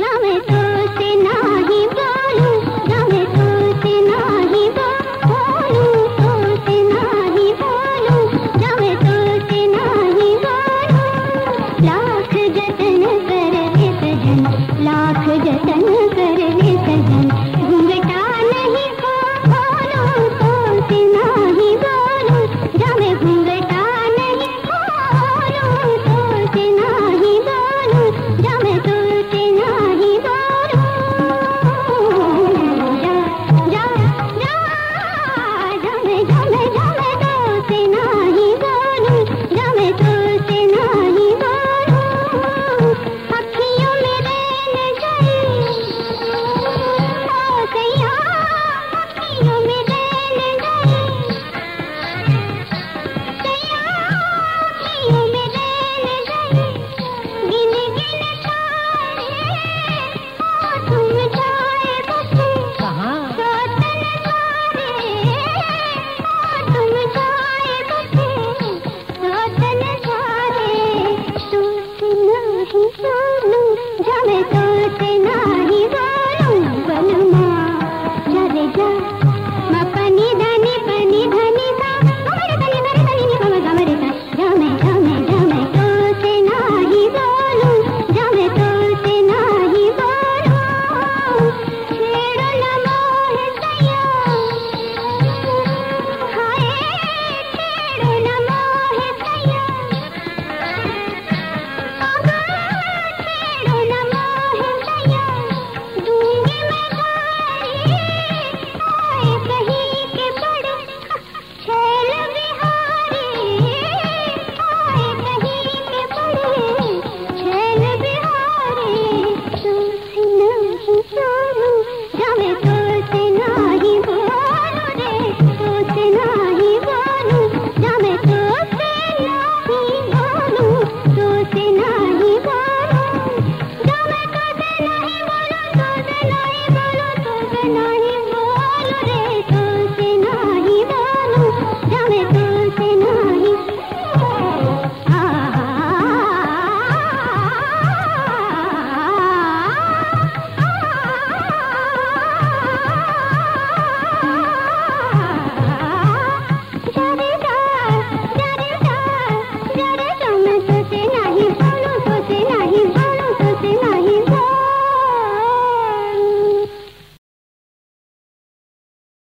जा मैं तो से ना ही बा